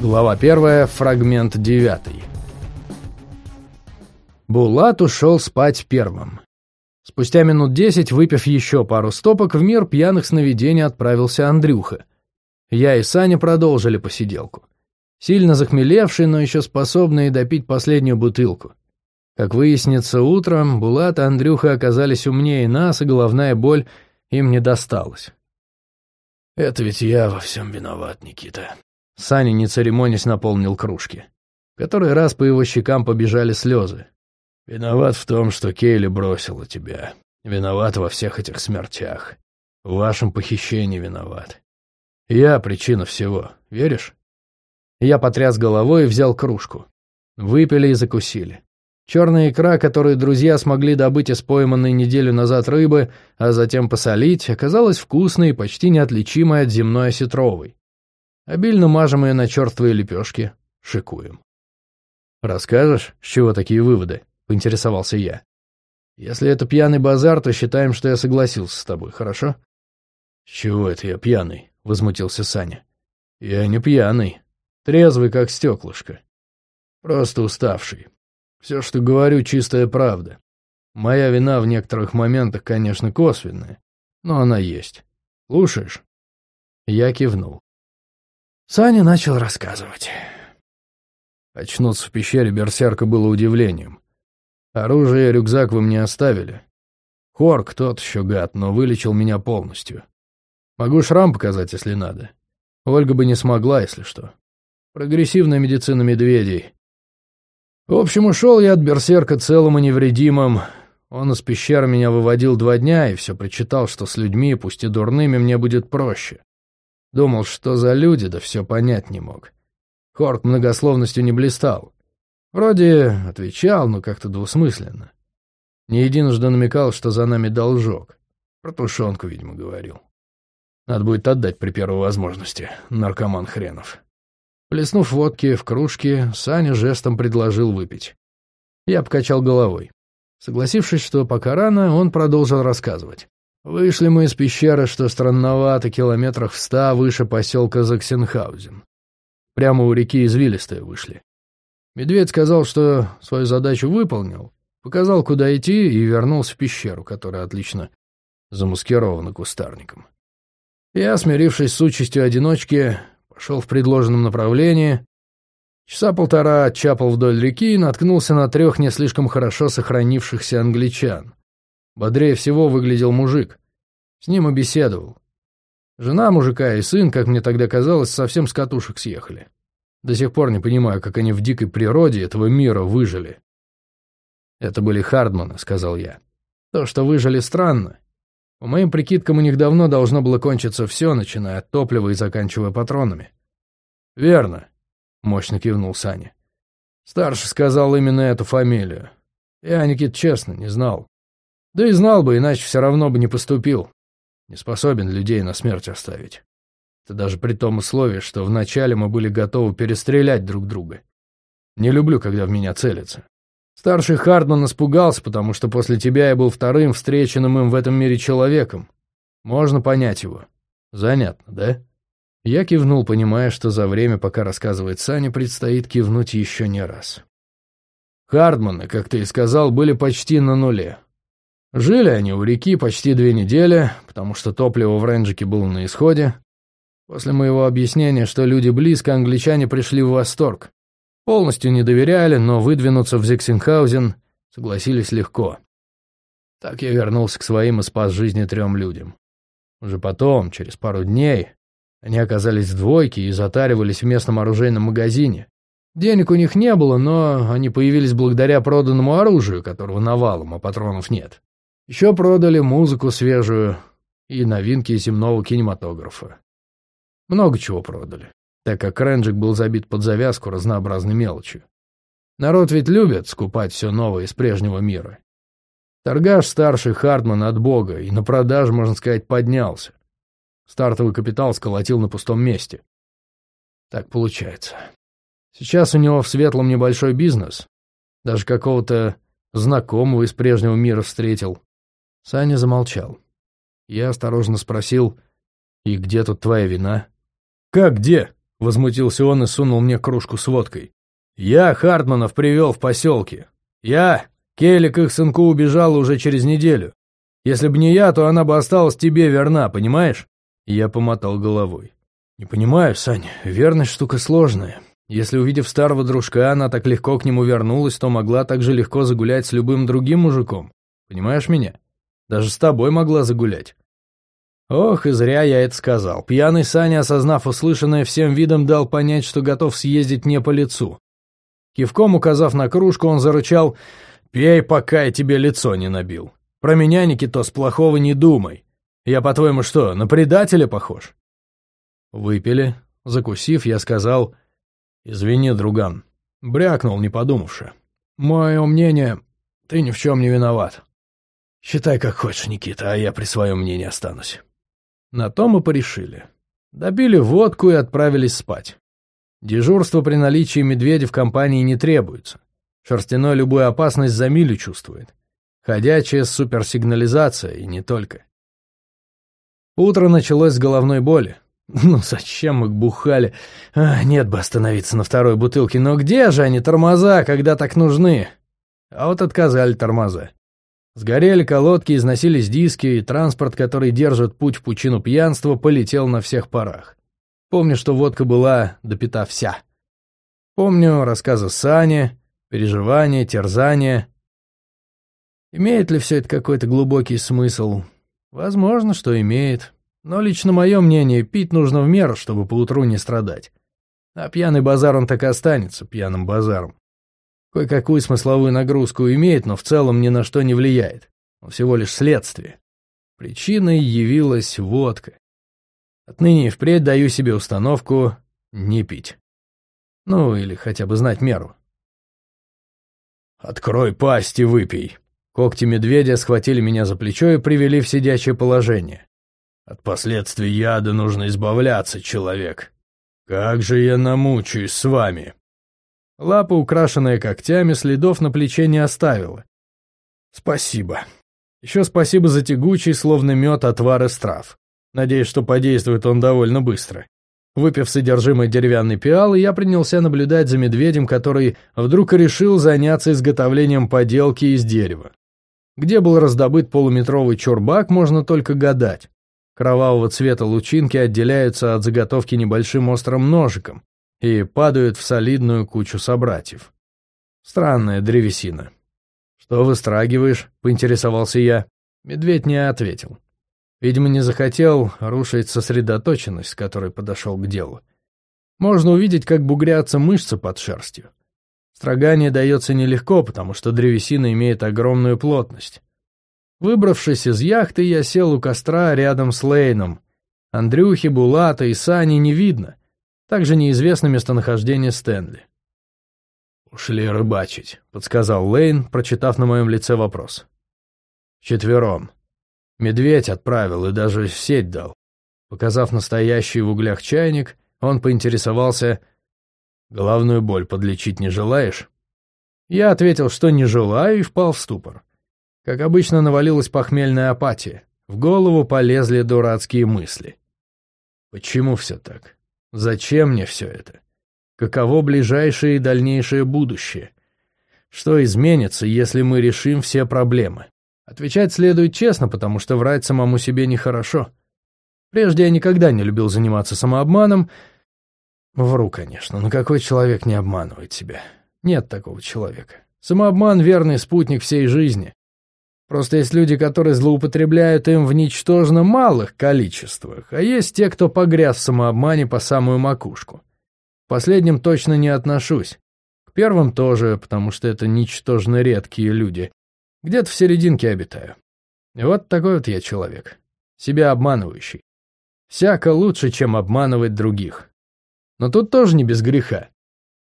Глава первая, фрагмент девятый. Булат ушел спать первым. Спустя минут десять, выпив еще пару стопок, в мир пьяных сновидений отправился Андрюха. Я и Саня продолжили посиделку. Сильно захмелевший, но еще способные допить последнюю бутылку. Как выяснится утром, Булат и Андрюха оказались умнее нас, и головная боль им не досталась. «Это ведь я во всем виноват, Никита», Саня, не церемонясь, наполнил кружки. Который раз по его щекам побежали слезы. «Виноват в том, что Кейли бросила тебя. Виноват во всех этих смертях. В вашем похищении виноват. Я причина всего. Веришь?» Я потряс головой и взял кружку. Выпили и закусили. Черная икра, которую друзья смогли добыть из пойманной неделю назад рыбы, а затем посолить, оказалась вкусной и почти неотличимой от земной осетровой. Обильно мажем ее на чертовые лепешки. Шикуем. «Расскажешь, с чего такие выводы?» — поинтересовался я. «Если это пьяный базар, то считаем, что я согласился с тобой, хорошо?» «С чего это я пьяный?» — возмутился Саня. «Я не пьяный. Трезвый, как стеклышко. Просто уставший. Все, что говорю, чистая правда. Моя вина в некоторых моментах, конечно, косвенная, но она есть. Слушаешь?» Я кивнул. Саня начал рассказывать. Очнуться в пещере берсерка было удивлением. Оружие и рюкзак вы мне оставили. Хорк тот еще гад, но вылечил меня полностью. Могу шрам показать, если надо. Ольга бы не смогла, если что. Прогрессивная медицина медведей. В общем, ушел я от берсерка целым и невредимым. Он из пещеры меня выводил два дня и все прочитал, что с людьми, пусть и дурными, мне будет проще. Думал, что за люди, да все понять не мог. Хорк многословностью не блистал. Вроде отвечал, но как-то двусмысленно. Не единожды намекал, что за нами должок. Про тушенку, видимо, говорил. Надо будет отдать при первой возможности, наркоман хренов. Плеснув водки в кружке, Саня жестом предложил выпить. Я покачал головой. Согласившись, что пока рано, он продолжил рассказывать. Вышли мы из пещеры, что странновато, километрах в ста выше поселка Заксенхаузен. Прямо у реки Извилистая вышли. Медведь сказал, что свою задачу выполнил, показал, куда идти, и вернулся в пещеру, которая отлично замаскирована кустарником. Я, смирившись с участью одиночки, пошел в предложенном направлении. Часа полтора отчапал вдоль реки и наткнулся на трех не слишком хорошо сохранившихся англичан. Бодрее всего выглядел мужик. С ним и беседовал. Жена мужика и сын, как мне тогда казалось, совсем с катушек съехали. До сих пор не понимаю, как они в дикой природе этого мира выжили. «Это были Хардманы», — сказал я. «То, что выжили, странно. По моим прикидкам, у них давно должно было кончиться все, начиная от топлива и заканчивая патронами». «Верно», — мощно кивнул Саня. Старший сказал именно эту фамилию. Я, Никит, честно, не знал. Да и знал бы, иначе все равно бы не поступил. Не способен людей на смерть оставить. Это даже при том условии, что вначале мы были готовы перестрелять друг друга. Не люблю, когда в меня целятся. Старший Хардман испугался, потому что после тебя я был вторым встреченным им в этом мире человеком. Можно понять его. Занятно, да? Я кивнул, понимая, что за время, пока рассказывает Саня, предстоит кивнуть еще не раз. Хардманы, как ты и сказал, были почти на нуле. Жили они у реки почти две недели, потому что топливо в Ренджике было на исходе. После моего объяснения, что люди близко, англичане пришли в восторг. Полностью не доверяли, но выдвинуться в Зексинхаузен согласились легко. Так я вернулся к своим и спас жизни трем людям. Уже потом, через пару дней, они оказались в двойке и затаривались в местном оружейном магазине. Денег у них не было, но они появились благодаря проданному оружию, которого навалом, а патронов нет. Еще продали музыку свежую и новинки земного кинематографа. Много чего продали, так как Ренджик был забит под завязку разнообразной мелочью. Народ ведь любит скупать все новое из прежнего мира. Торгаш старший Хардман от бога и на продаж, можно сказать, поднялся. Стартовый капитал сколотил на пустом месте. Так получается. Сейчас у него в светлом небольшой бизнес. Даже какого-то знакомого из прежнего мира встретил. Саня замолчал. Я осторожно спросил, «И где тут твоя вина?» «Как где?» — возмутился он и сунул мне кружку с водкой. «Я Хартманов привел в поселке. Я! Келли к их сынку убежала уже через неделю. Если бы не я, то она бы осталась тебе верна, понимаешь?» Я помотал головой. «Не понимаю, Саня, верность штука сложная. Если, увидев старого дружка, она так легко к нему вернулась, то могла так же легко загулять с любым другим мужиком. Понимаешь меня? Даже с тобой могла загулять. Ох, и зря я это сказал. Пьяный Саня, осознав услышанное, всем видом дал понять, что готов съездить не по лицу. Кивком указав на кружку, он зарычал «Пей, пока я тебе лицо не набил. Про меня, Никитос, плохого не думай. Я, по-твоему, что, на предателя похож?» Выпили. Закусив, я сказал «Извини, друган». Брякнул, не подумавши. «Мое мнение, ты ни в чем не виноват. Считай, как хочешь, Никита, а я при своем мнении останусь». На то мы порешили. Добили водку и отправились спать. Дежурство при наличии медведя в компании не требуется. Шерстяной любую опасность за милю чувствует. Ходячая суперсигнализация, и не только. Утро началось с головной боли. Ну зачем мы бухали? А, нет бы остановиться на второй бутылке, но где же они, тормоза, когда так нужны? А вот отказали тормоза. Сгорели колодки, износились диски, и транспорт, который держит путь в пучину пьянства, полетел на всех парах. Помню, что водка была допита вся. Помню рассказы Сани, переживания, терзания. Имеет ли все это какой-то глубокий смысл? Возможно, что имеет. Но лично мое мнение, пить нужно в меру, чтобы поутру не страдать. А пьяный базар он так и останется пьяным базаром. Кое-какую смысловую нагрузку имеет, но в целом ни на что не влияет. Всего лишь следствие. Причиной явилась водка. Отныне и впредь даю себе установку не пить. Ну, или хотя бы знать меру. «Открой пасть и выпей!» Когти медведя схватили меня за плечо и привели в сидячее положение. «От последствий яда нужно избавляться, человек. Как же я намучаюсь с вами!» Лапа, украшенная когтями, следов на плече не оставила. Спасибо. Еще спасибо за тягучий, словно мед, отвар из трав. Надеюсь, что подействует он довольно быстро. Выпив содержимое деревянной пиалы, я принялся наблюдать за медведем, который вдруг решил заняться изготовлением поделки из дерева. Где был раздобыт полуметровый чурбак, можно только гадать. Кровавого цвета лучинки отделяются от заготовки небольшим острым ножиком, и падают в солидную кучу собратьев. Странная древесина. «Что выстрагиваешь?» — поинтересовался я. Медведь не ответил. Видимо, не захотел рушить сосредоточенность, с которой подошел к делу. Можно увидеть, как бугрятся мышцы под шерстью. Строгание дается нелегко, потому что древесина имеет огромную плотность. Выбравшись из яхты, я сел у костра рядом с Лейном. Андрюхи, Булата и Сани не видно, также неизвестно местонахождение Стэнли. «Ушли рыбачить», — подсказал Лейн, прочитав на моем лице вопрос. «Четвером. Медведь отправил и даже сеть дал. Показав настоящий в углях чайник, он поинтересовался, «Головную боль подлечить не желаешь?» Я ответил, что не желаю, и впал в ступор. Как обычно, навалилась похмельная апатия. В голову полезли дурацкие мысли. Почему все так? Зачем мне все это? Каково ближайшее и дальнейшее будущее? Что изменится, если мы решим все проблемы? Отвечать следует честно, потому что врать самому себе нехорошо. Прежде я никогда не любил заниматься самообманом. Вру, конечно, но какой человек не обманывает себя? Нет такого человека. Самообман — верный спутник всей жизни. Просто есть люди, которые злоупотребляют им в ничтожно малых количествах, а есть те, кто погряз в самообмане по самую макушку. К последним точно не отношусь. К первым тоже, потому что это ничтожно редкие люди. Где-то в серединке обитаю. Вот такой вот я человек. Себя обманывающий. Всяко лучше, чем обманывать других. Но тут тоже не без греха.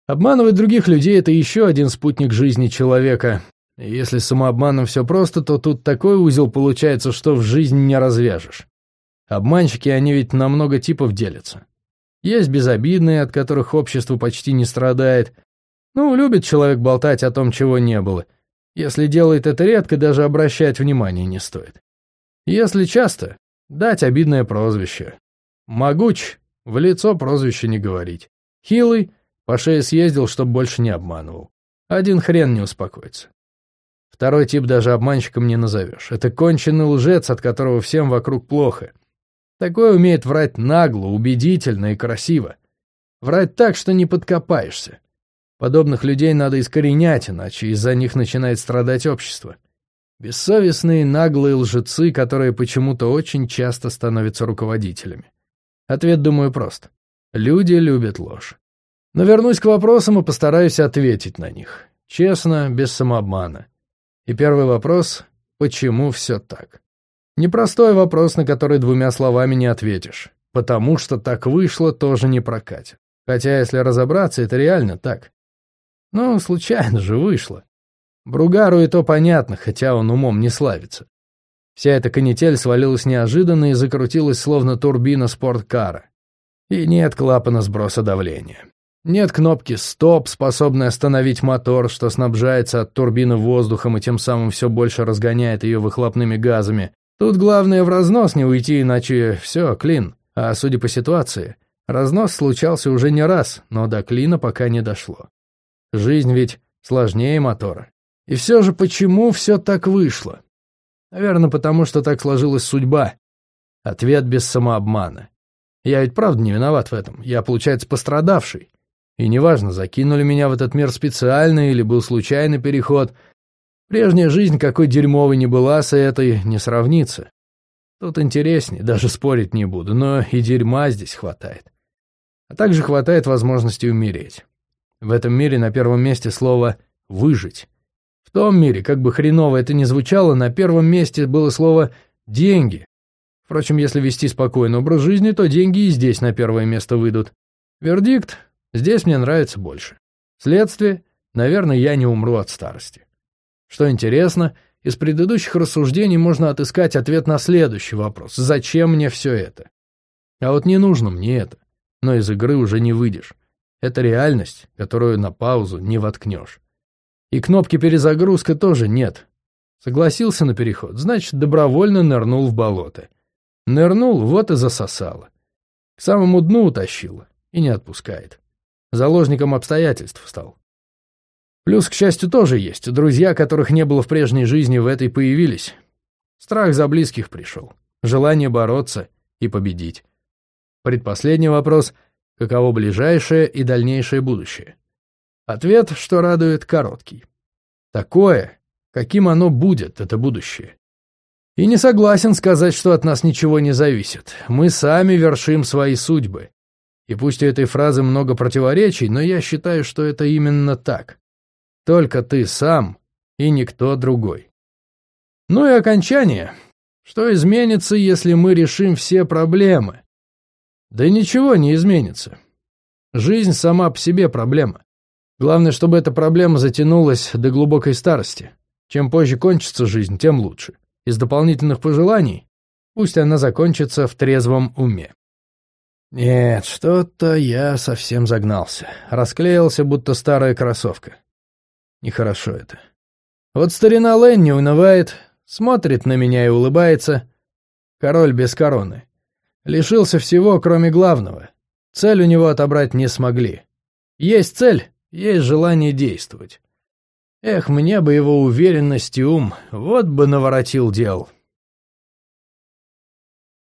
Обманывать других людей — это еще один спутник жизни человека, если с самообманом все просто, то тут такой узел получается, что в жизни не развяжешь. Обманщики, они ведь на много типов делятся. Есть безобидные, от которых общество почти не страдает. Ну, любит человек болтать о том, чего не было. Если делает это редко, даже обращать внимания не стоит. Если часто, дать обидное прозвище. Могуч, В лицо прозвище не говорить. Хилый, по шее съездил, чтоб больше не обманывал. Один хрен не успокоится. Второй тип даже обманщиком не назовешь. Это конченый лжец, от которого всем вокруг плохо. Такой умеет врать нагло, убедительно и красиво. Врать так, что не подкопаешься. Подобных людей надо искоренять, иначе из-за них начинает страдать общество. Бессовестные наглые лжецы, которые почему-то очень часто становятся руководителями. Ответ, думаю, прост. Люди любят ложь. Но вернусь к вопросам и постараюсь ответить на них. Честно, без самообмана. И первый вопрос — почему все так? Непростой вопрос, на который двумя словами не ответишь. Потому что так вышло, тоже не прокатит. Хотя, если разобраться, это реально так. Ну, случайно же вышло. Бругару и то понятно, хотя он умом не славится. Вся эта канитель свалилась неожиданно и закрутилась, словно турбина спорткара. И нет клапана сброса давления. Нет кнопки «Стоп», способной остановить мотор, что снабжается от турбины воздухом и тем самым все больше разгоняет ее выхлопными газами. Тут главное в разнос не уйти, иначе все, клин. А судя по ситуации, разнос случался уже не раз, но до клина пока не дошло. Жизнь ведь сложнее мотора. И все же почему все так вышло? Наверное, потому что так сложилась судьба. Ответ без самообмана. Я ведь правда не виноват в этом. Я, получается, пострадавший. И неважно, закинули меня в этот мир специально или был случайный переход. Прежняя жизнь, какой дерьмовой не была, с этой не сравнится. Тут интереснее, даже спорить не буду, но и дерьма здесь хватает. А также хватает возможности умереть. В этом мире на первом месте слово «выжить». В том мире, как бы хреново это ни звучало, на первом месте было слово «деньги». Впрочем, если вести спокойный образ жизни, то деньги и здесь на первое место выйдут. Вердикт Здесь мне нравится больше. Следствие, наверное, я не умру от старости. Что интересно, из предыдущих рассуждений можно отыскать ответ на следующий вопрос. Зачем мне все это? А вот не нужно мне это. Но из игры уже не выйдешь. Это реальность, которую на паузу не воткнешь. И кнопки перезагрузка тоже нет. Согласился на переход, значит, добровольно нырнул в болото. Нырнул, вот и засосало. К самому дну утащило и не отпускает. Заложником обстоятельств стал. Плюс, к счастью, тоже есть. Друзья, которых не было в прежней жизни, в этой появились. Страх за близких пришел. Желание бороться и победить. Предпоследний вопрос — каково ближайшее и дальнейшее будущее? Ответ, что радует, короткий. Такое, каким оно будет, это будущее. И не согласен сказать, что от нас ничего не зависит. Мы сами вершим свои судьбы. И пусть у этой фразы много противоречий, но я считаю, что это именно так. Только ты сам и никто другой. Ну и окончание. Что изменится, если мы решим все проблемы? Да ничего не изменится. Жизнь сама по себе проблема. Главное, чтобы эта проблема затянулась до глубокой старости. Чем позже кончится жизнь, тем лучше. Из дополнительных пожеланий пусть она закончится в трезвом уме. Нет, что-то я совсем загнался. Расклеился, будто старая кроссовка. Нехорошо это. Вот старина Лэн не унывает, смотрит на меня и улыбается. Король без короны. Лишился всего, кроме главного. Цель у него отобрать не смогли. Есть цель, есть желание действовать. Эх, мне бы его уверенность и ум, вот бы наворотил дел.